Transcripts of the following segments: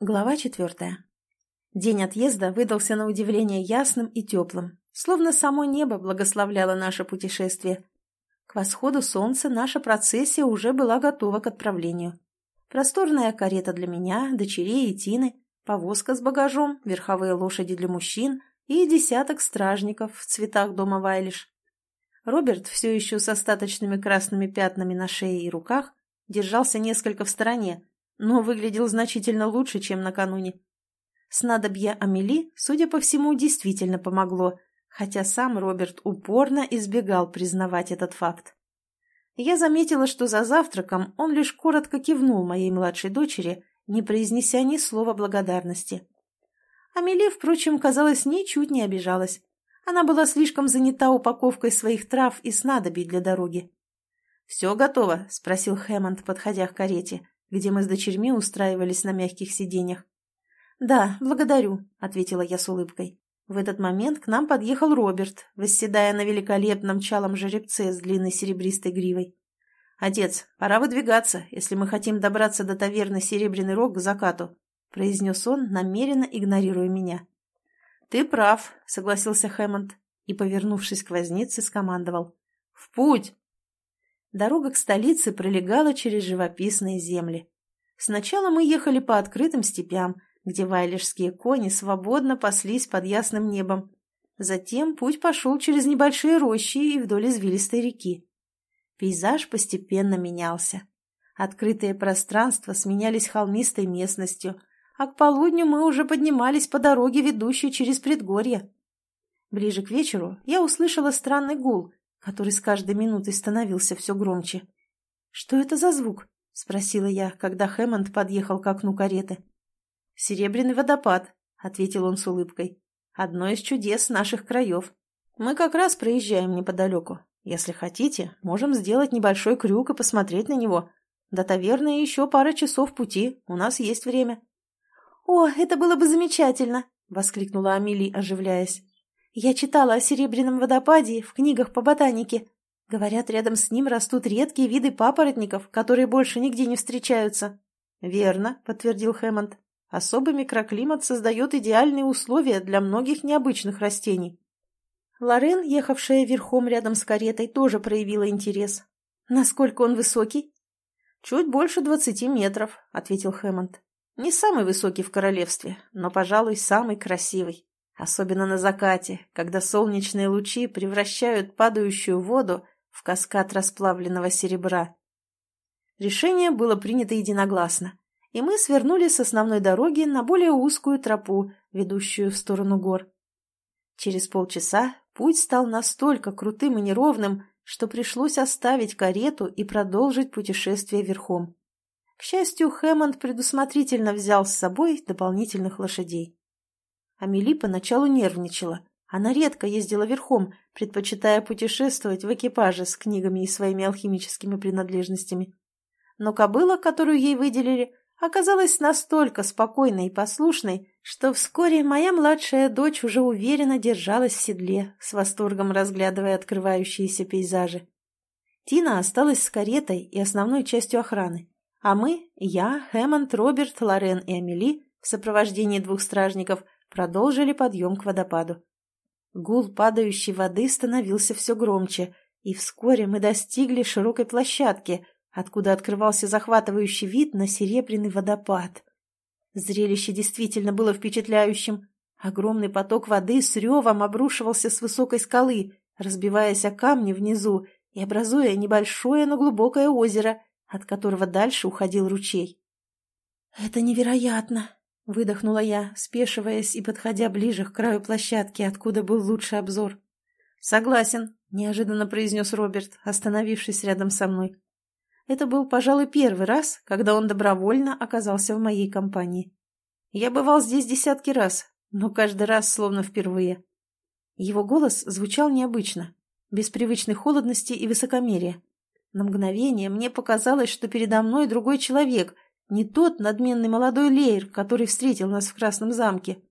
Глава четвертая. День отъезда выдался на удивление ясным и теплым, словно само небо благословляло наше путешествие. К восходу солнца наша процессия уже была готова к отправлению. Просторная карета для меня, дочерей и Тины, повозка с багажом, верховые лошади для мужчин и десяток стражников в цветах дома Вайлиш. Роберт, все еще с остаточными красными пятнами на шее и руках, держался несколько в стороне, но выглядел значительно лучше, чем накануне. Снадобье Амели, судя по всему, действительно помогло, хотя сам Роберт упорно избегал признавать этот факт. Я заметила, что за завтраком он лишь коротко кивнул моей младшей дочери, не произнеся ни слова благодарности. Амели, впрочем, казалось, ничуть не обижалась. Она была слишком занята упаковкой своих трав и снадобий для дороги. «Все готово?» — спросил Хэммонд, подходя к карете где мы с дочерьми устраивались на мягких сиденьях. «Да, благодарю», — ответила я с улыбкой. В этот момент к нам подъехал Роберт, восседая на великолепном чалом жеребце с длинной серебристой гривой. «Отец, пора выдвигаться, если мы хотим добраться до таверны «Серебряный рог» к закату», — произнес он, намеренно игнорируя меня. «Ты прав», — согласился Хэммонд и, повернувшись к вознице, скомандовал. «В путь!» Дорога к столице пролегала через живописные земли. Сначала мы ехали по открытым степям, где вайлишские кони свободно паслись под ясным небом. Затем путь пошел через небольшие рощи и вдоль извилистой реки. Пейзаж постепенно менялся. Открытые пространства сменялись холмистой местностью, а к полудню мы уже поднимались по дороге, ведущей через предгорье. Ближе к вечеру я услышала странный гул, который с каждой минутой становился все громче. «Что это за звук?» — спросила я, когда Хэммонд подъехал к окну кареты. «Серебряный водопад», — ответил он с улыбкой. «Одно из чудес наших краев. Мы как раз проезжаем неподалеку. Если хотите, можем сделать небольшой крюк и посмотреть на него. До таверны еще пара часов пути, у нас есть время». «О, это было бы замечательно!» — воскликнула Амели, оживляясь. Я читала о Серебряном водопаде в книгах по ботанике. Говорят, рядом с ним растут редкие виды папоротников, которые больше нигде не встречаются. «Верно», — подтвердил Хэммонд. «Особый микроклимат создает идеальные условия для многих необычных растений». Лорен, ехавшая верхом рядом с каретой, тоже проявила интерес. «Насколько он высокий?» «Чуть больше двадцати метров», — ответил Хэммонд. «Не самый высокий в королевстве, но, пожалуй, самый красивый». Особенно на закате, когда солнечные лучи превращают падающую воду в каскад расплавленного серебра. Решение было принято единогласно, и мы свернули с основной дороги на более узкую тропу, ведущую в сторону гор. Через полчаса путь стал настолько крутым и неровным, что пришлось оставить карету и продолжить путешествие верхом. К счастью, Хэммонд предусмотрительно взял с собой дополнительных лошадей. Амели поначалу нервничала. Она редко ездила верхом, предпочитая путешествовать в экипаже с книгами и своими алхимическими принадлежностями. Но кобыла, которую ей выделили, оказалась настолько спокойной и послушной, что вскоре моя младшая дочь уже уверенно держалась в седле, с восторгом разглядывая открывающиеся пейзажи. Тина осталась с каретой и основной частью охраны, а мы, я, Хэммонд, Роберт, Лорен и Амели в сопровождении двух стражников – продолжили подъем к водопаду. Гул падающей воды становился все громче, и вскоре мы достигли широкой площадки, откуда открывался захватывающий вид на серебряный водопад. Зрелище действительно было впечатляющим. Огромный поток воды с ревом обрушивался с высокой скалы, разбиваясь о камни внизу и образуя небольшое, но глубокое озеро, от которого дальше уходил ручей. «Это невероятно!» Выдохнула я, спешиваясь и подходя ближе к краю площадки, откуда был лучший обзор. «Согласен», — неожиданно произнес Роберт, остановившись рядом со мной. Это был, пожалуй, первый раз, когда он добровольно оказался в моей компании. Я бывал здесь десятки раз, но каждый раз словно впервые. Его голос звучал необычно, без привычной холодности и высокомерия. На мгновение мне показалось, что передо мной другой человек — не тот надменный молодой леер, который встретил нас в Красном замке.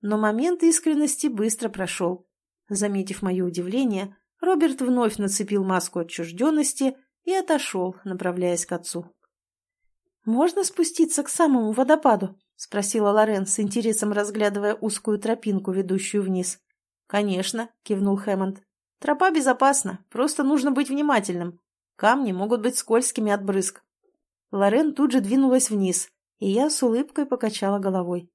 Но момент искренности быстро прошел. Заметив мое удивление, Роберт вновь нацепил маску отчужденности и отошел, направляясь к отцу. «Можно спуститься к самому водопаду?» — спросила Лорен с интересом, разглядывая узкую тропинку, ведущую вниз. «Конечно», — кивнул Хэммонд. «Тропа безопасна, просто нужно быть внимательным. Камни могут быть скользкими от брызг». Лорен тут же двинулась вниз, и я с улыбкой покачала головой.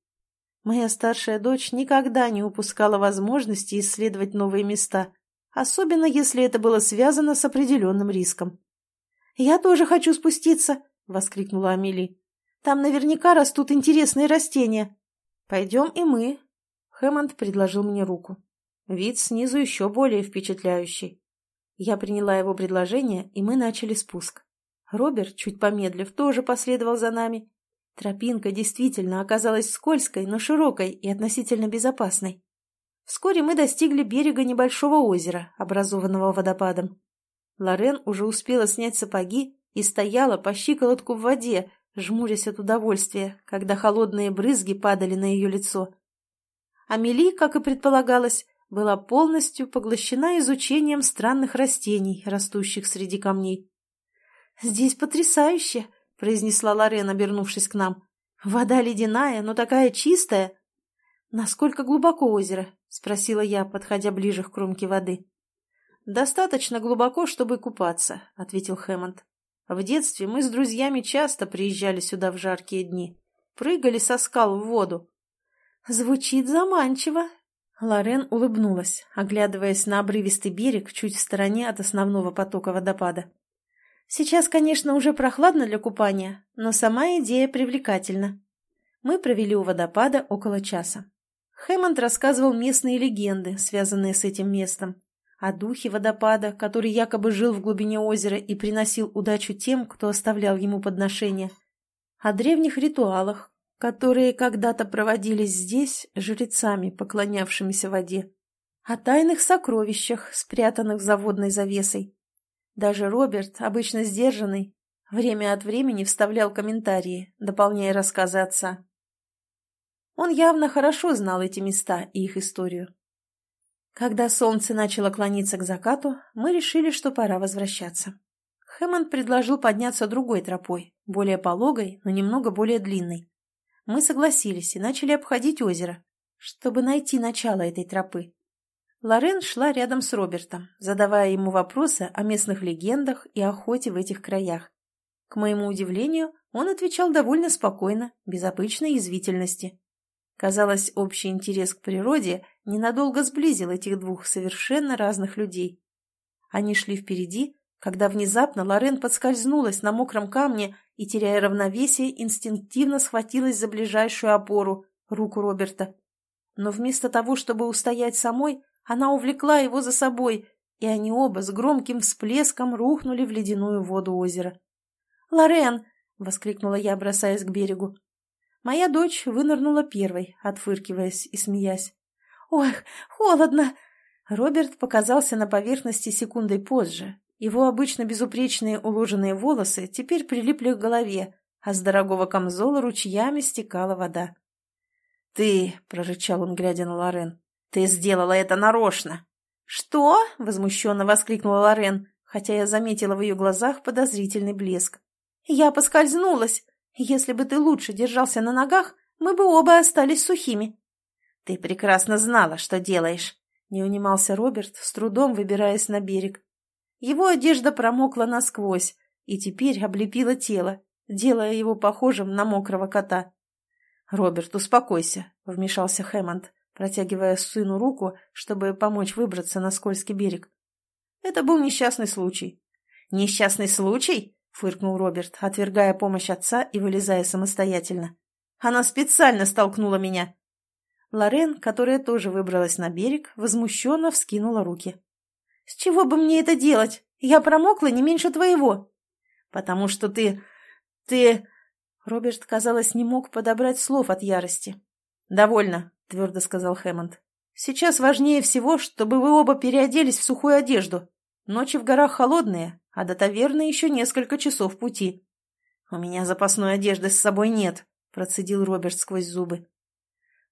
Моя старшая дочь никогда не упускала возможности исследовать новые места, особенно если это было связано с определенным риском. «Я тоже хочу спуститься!» — воскликнула Амели. «Там наверняка растут интересные растения. Пойдем и мы». Хэммонд предложил мне руку. Вид снизу еще более впечатляющий. Я приняла его предложение, и мы начали спуск. Роберт, чуть помедлив, тоже последовал за нами. Тропинка действительно оказалась скользкой, но широкой и относительно безопасной. Вскоре мы достигли берега небольшого озера, образованного водопадом. Лорен уже успела снять сапоги и стояла по щиколотку в воде, жмурясь от удовольствия, когда холодные брызги падали на ее лицо. Амели, как и предполагалось, была полностью поглощена изучением странных растений, растущих среди камней. «Здесь потрясающе!» — произнесла Лорен, обернувшись к нам. «Вода ледяная, но такая чистая!» «Насколько глубоко озеро?» — спросила я, подходя ближе к кромке воды. «Достаточно глубоко, чтобы купаться», — ответил Хэммонд. «В детстве мы с друзьями часто приезжали сюда в жаркие дни. Прыгали со скал в воду». «Звучит заманчиво». Лорен улыбнулась, оглядываясь на обрывистый берег чуть в стороне от основного потока водопада. «Сейчас, конечно, уже прохладно для купания, но сама идея привлекательна». Мы провели у водопада около часа. Хэммонд рассказывал местные легенды, связанные с этим местом, о духе водопада, который якобы жил в глубине озера и приносил удачу тем, кто оставлял ему подношения, о древних ритуалах, которые когда-то проводились здесь жрецами, поклонявшимися воде, о тайных сокровищах, спрятанных за водной завесой. Даже Роберт, обычно сдержанный, время от времени вставлял комментарии, дополняя рассказы отца. Он явно хорошо знал эти места и их историю. Когда солнце начало клониться к закату, мы решили, что пора возвращаться. Хэммонд предложил подняться другой тропой, более пологой, но немного более длинной. Мы согласились и начали обходить озеро, чтобы найти начало этой тропы. Лорен шла рядом с Робертом, задавая ему вопросы о местных легендах и охоте в этих краях. К моему удивлению, он отвечал довольно спокойно, без обычной язвительности. Казалось, общий интерес к природе ненадолго сблизил этих двух совершенно разных людей. Они шли впереди, когда внезапно Лорен подскользнулась на мокром камне и, теряя равновесие, инстинктивно схватилась за ближайшую опору, руку Роберта. Но вместо того, чтобы устоять самой, она увлекла его за собой, и они оба с громким всплеском рухнули в ледяную воду озера. «Лорен!» — воскликнула я, бросаясь к берегу. Моя дочь вынырнула первой, отфыркиваясь и смеясь. «Ох, холодно!» Роберт показался на поверхности секундой позже. Его обычно безупречные уложенные волосы теперь прилипли к голове, а с дорогого камзола ручьями стекала вода. «Ты!» — прорычал он, глядя на Лорен. «Ты сделала это нарочно!» «Что?» — возмущенно воскликнула Лорен, хотя я заметила в ее глазах подозрительный блеск. «Я поскользнулась. Если бы ты лучше держался на ногах, мы бы оба остались сухими. Ты прекрасно знала, что делаешь, не унимался Роберт, с трудом выбираясь на берег. Его одежда промокла насквозь и теперь облепила тело, делая его похожим на мокрого кота. «Роберт, успокойся», — вмешался Хэммонд, протягивая сыну руку, чтобы помочь выбраться на скользкий берег. Это был несчастный случай. «Несчастный случай?» фыркнул Роберт, отвергая помощь отца и вылезая самостоятельно. «Она специально столкнула меня!» Лорен, которая тоже выбралась на берег, возмущенно вскинула руки. «С чего бы мне это делать? Я промокла не меньше твоего!» «Потому что ты... ты...» Роберт, казалось, не мог подобрать слов от ярости. «Довольно», — твердо сказал Хэммонд. «Сейчас важнее всего, чтобы вы оба переоделись в сухую одежду. Ночи в горах холодные, а до таверны еще несколько часов пути. «У меня запасной одежды с собой нет», — процедил Роберт сквозь зубы.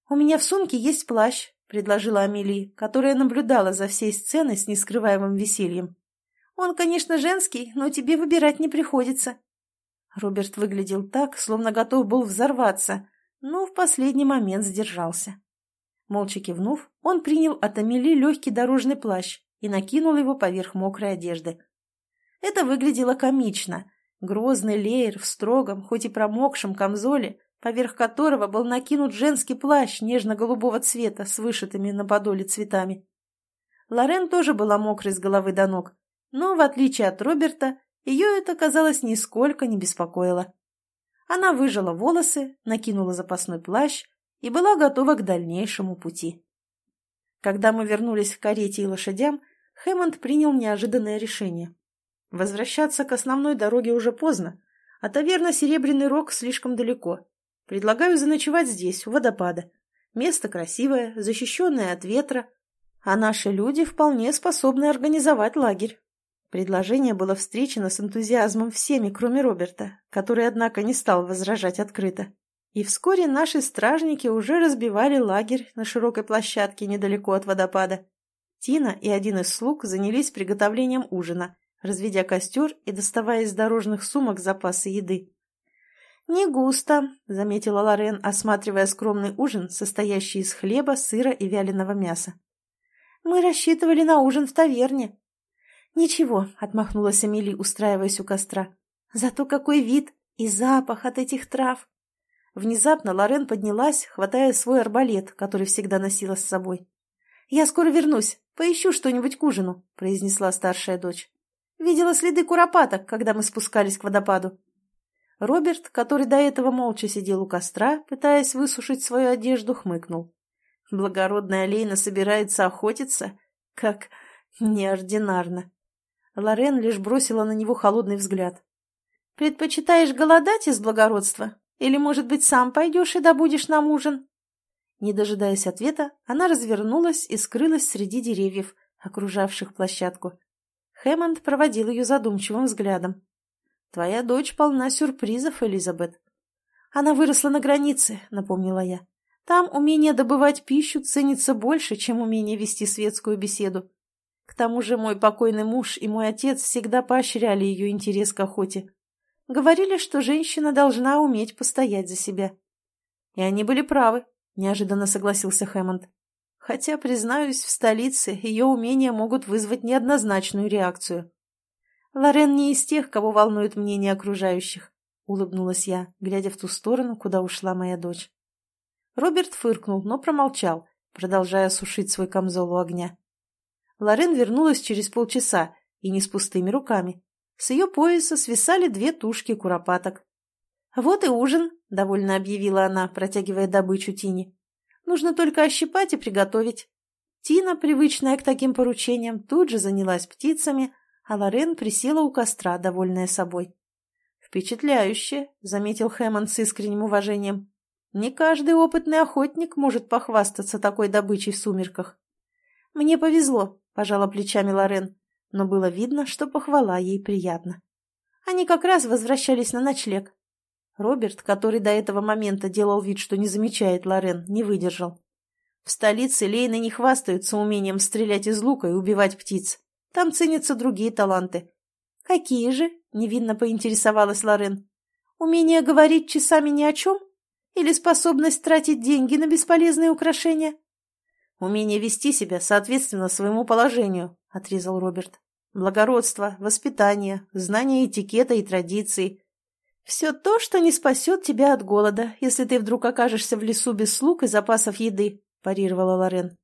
«У меня в сумке есть плащ», — предложила Амелия, которая наблюдала за всей сценой с нескрываемым весельем. «Он, конечно, женский, но тебе выбирать не приходится». Роберт выглядел так, словно готов был взорваться, но в последний момент сдержался. Молча кивнув, он принял от Амели легкий дорожный плащ и накинул его поверх мокрой одежды. Это выглядело комично. Грозный леер в строгом, хоть и промокшем камзоле, поверх которого был накинут женский плащ нежно-голубого цвета с вышитыми на подоле цветами. Лорен тоже была мокрой с головы до ног, но, в отличие от Роберта, ее это, казалось, нисколько не беспокоило. Она выжала волосы, накинула запасной плащ и была готова к дальнейшему пути. Когда мы вернулись к карете и лошадям, Хэммонд принял неожиданное решение. Возвращаться к основной дороге уже поздно, а таверна «Серебряный рог» слишком далеко. Предлагаю заночевать здесь, у водопада. Место красивое, защищенное от ветра, а наши люди вполне способны организовать лагерь. Предложение было встречено с энтузиазмом всеми, кроме Роберта, который, однако, не стал возражать открыто. И вскоре наши стражники уже разбивали лагерь на широкой площадке недалеко от водопада. Тина и один из слуг занялись приготовлением ужина, разведя костер и доставая из дорожных сумок запасы еды. «Не густо», — заметила Лорен, осматривая скромный ужин, состоящий из хлеба, сыра и вяленого мяса. «Мы рассчитывали на ужин в таверне», «Ничего», — отмахнулась Амели, устраиваясь у костра. «Зато какой вид и запах от этих трав!» Внезапно Лорен поднялась, хватая свой арбалет, который всегда носила с собой. «Я скоро вернусь, поищу что-нибудь к ужину», — произнесла старшая дочь. «Видела следы куропаток, когда мы спускались к водопаду». Роберт, который до этого молча сидел у костра, пытаясь высушить свою одежду, хмыкнул. «Благородная Лейна собирается охотиться? Как неординарно!» Лорен лишь бросила на него холодный взгляд. «Предпочитаешь голодать из благородства? Или, может быть, сам пойдешь и добудешь нам ужин?» Не дожидаясь ответа, она развернулась и скрылась среди деревьев, окружавших площадку. Хэммонд проводил ее задумчивым взглядом. «Твоя дочь полна сюрпризов, Элизабет». «Она выросла на границе», — напомнила я. «Там умение добывать пищу ценится больше, чем умение вести светскую беседу. К тому же мой покойный муж и мой отец всегда поощряли ее интерес к охоте. Говорили, что женщина должна уметь постоять за себя. И они были правы, неожиданно согласился Хэммонд. Хотя, признаюсь, в столице ее умения могут вызвать неоднозначную реакцию. Лорен не из тех, кого волнует мнение окружающих, улыбнулась я, глядя в ту сторону, куда ушла моя дочь. Роберт фыркнул, но промолчал, продолжая сушить свой камзол у огня. Лорен вернулась через полчаса и не с пустыми руками. С ее пояса свисали две тушки куропаток. «Вот и ужин», — довольно объявила она, протягивая добычу Тине. «Нужно только ощипать и приготовить». Тина, привычная к таким поручениям, тут же занялась птицами, а Лорен присела у костра, довольная собой. «Впечатляюще», — заметил Хэммонд с искренним уважением. «Не каждый опытный охотник может похвастаться такой добычей в сумерках». «Мне повезло», — пожала плечами Лорен, но было видно, что похвала ей приятна. Они как раз возвращались на ночлег. Роберт, который до этого момента делал вид, что не замечает Лорен, не выдержал. В столице Лейны не хвастаются умением стрелять из лука и убивать птиц. Там ценятся другие таланты. «Какие же?» — невинно поинтересовалась Лорен. «Умение говорить часами ни о чем? Или способность тратить деньги на бесполезные украшения?» Умение вести себя соответственно своему положению, — отрезал Роберт. Благородство, воспитание, знание этикета и традиций. Все то, что не спасет тебя от голода, если ты вдруг окажешься в лесу без слуг и запасов еды, — парировала Лорен.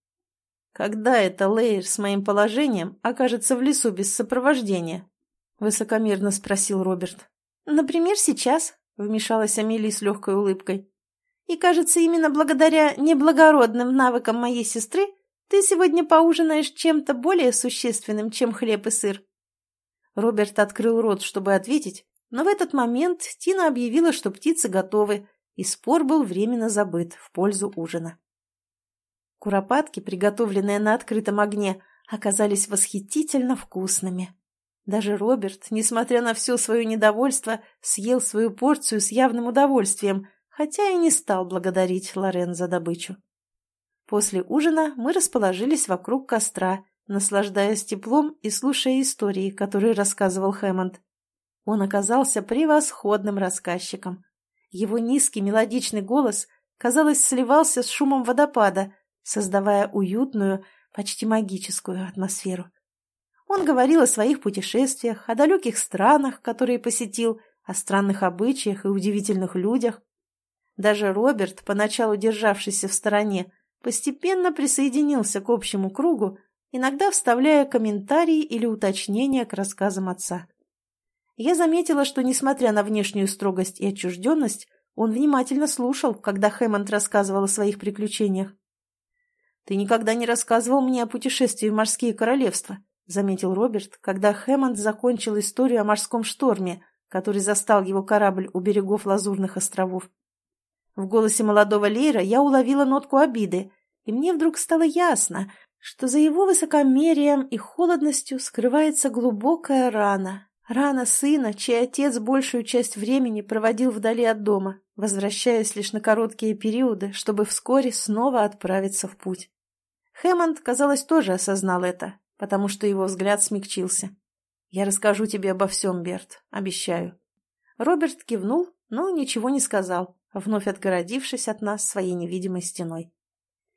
Когда это Лейр с моим положением окажется в лесу без сопровождения? — высокомерно спросил Роберт. Например, сейчас, — вмешалась Амели с легкой улыбкой. И, кажется, именно благодаря неблагородным навыкам моей сестры ты сегодня поужинаешь чем-то более существенным, чем хлеб и сыр». Роберт открыл рот, чтобы ответить, но в этот момент Тина объявила, что птицы готовы, и спор был временно забыт в пользу ужина. Куропатки, приготовленные на открытом огне, оказались восхитительно вкусными. Даже Роберт, несмотря на все свое недовольство, съел свою порцию с явным удовольствием – хотя и не стал благодарить Лорен за добычу. После ужина мы расположились вокруг костра, наслаждаясь теплом и слушая истории, которые рассказывал Хэммонд. Он оказался превосходным рассказчиком. Его низкий мелодичный голос, казалось, сливался с шумом водопада, создавая уютную, почти магическую атмосферу. Он говорил о своих путешествиях, о далеких странах, которые посетил, о странных обычаях и удивительных людях. Даже Роберт, поначалу державшийся в стороне, постепенно присоединился к общему кругу, иногда вставляя комментарии или уточнения к рассказам отца. Я заметила, что, несмотря на внешнюю строгость и отчужденность, он внимательно слушал, когда Хэммонд рассказывал о своих приключениях. «Ты никогда не рассказывал мне о путешествии в морские королевства», заметил Роберт, когда Хэммонд закончил историю о морском шторме, который застал его корабль у берегов Лазурных островов. В голосе молодого Лейра я уловила нотку обиды, и мне вдруг стало ясно, что за его высокомерием и холодностью скрывается глубокая рана. Рана сына, чей отец большую часть времени проводил вдали от дома, возвращаясь лишь на короткие периоды, чтобы вскоре снова отправиться в путь. Хэммонд, казалось, тоже осознал это, потому что его взгляд смягчился. «Я расскажу тебе обо всем, Берт, обещаю». Роберт кивнул, но ничего не сказал, вновь отгородившись от нас своей невидимой стеной.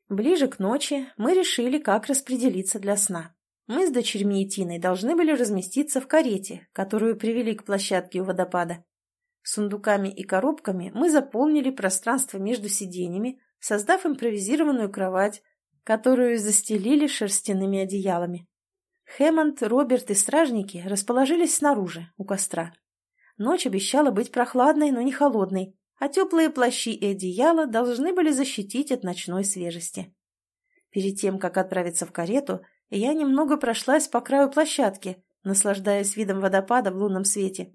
Ближе к ночи мы решили, как распределиться для сна. Мы с дочерьми и Тиной должны были разместиться в карете, которую привели к площадке у водопада. Сундуками и коробками мы заполнили пространство между сиденьями, создав импровизированную кровать, которую застелили шерстяными одеялами. Хэммонд, Роберт и стражники расположились снаружи, у костра. Ночь обещала быть прохладной, но не холодной, а теплые плащи и одеяла должны были защитить от ночной свежести. Перед тем, как отправиться в карету, я немного прошлась по краю площадки, наслаждаясь видом водопада в лунном свете.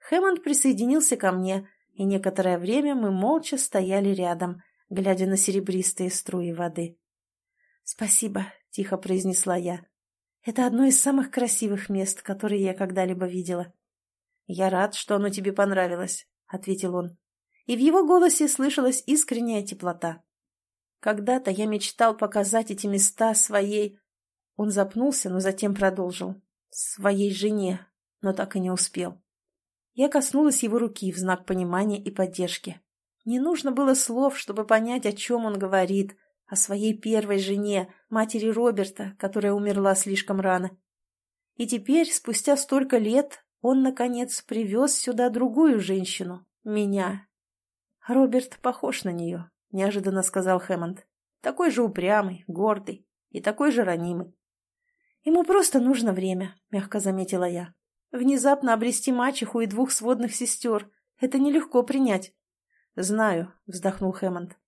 Хэммонд присоединился ко мне, и некоторое время мы молча стояли рядом, глядя на серебристые струи воды. «Спасибо», — тихо произнесла я. «Это одно из самых красивых мест, которые я когда-либо видела». «Я рад, что оно тебе понравилось», — ответил он и в его голосе слышалась искренняя теплота. Когда-то я мечтал показать эти места своей... Он запнулся, но затем продолжил. Своей жене, но так и не успел. Я коснулась его руки в знак понимания и поддержки. Не нужно было слов, чтобы понять, о чем он говорит, о своей первой жене, матери Роберта, которая умерла слишком рано. И теперь, спустя столько лет, он, наконец, привез сюда другую женщину, меня, «Роберт похож на нее», — неожиданно сказал Хэммонд. «Такой же упрямый, гордый и такой же ранимый». «Ему просто нужно время», — мягко заметила я. «Внезапно обрести мачеху и двух сводных сестер — это нелегко принять». «Знаю», — вздохнул Хэммонд.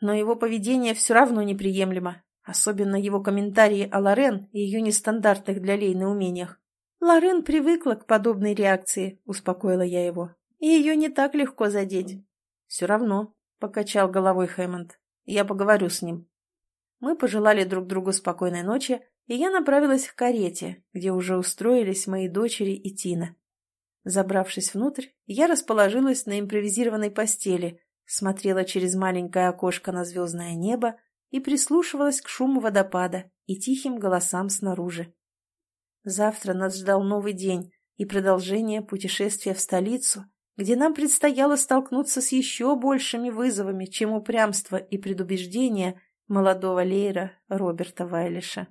«Но его поведение все равно неприемлемо, особенно его комментарии о Лорен и ее нестандартных для Лейны умениях. Лорен привыкла к подобной реакции», — успокоила я его. «И ее не так легко задеть». «Все равно», — покачал головой Хэммонд. «Я поговорю с ним». Мы пожелали друг другу спокойной ночи, и я направилась к карете, где уже устроились мои дочери и Тина. Забравшись внутрь, я расположилась на импровизированной постели, смотрела через маленькое окошко на звездное небо и прислушивалась к шуму водопада и тихим голосам снаружи. Завтра нас ждал новый день и продолжение путешествия в столицу, где нам предстояло столкнуться с еще большими вызовами, чем упрямство и предубеждение молодого Лейра Роберта Вайлиша.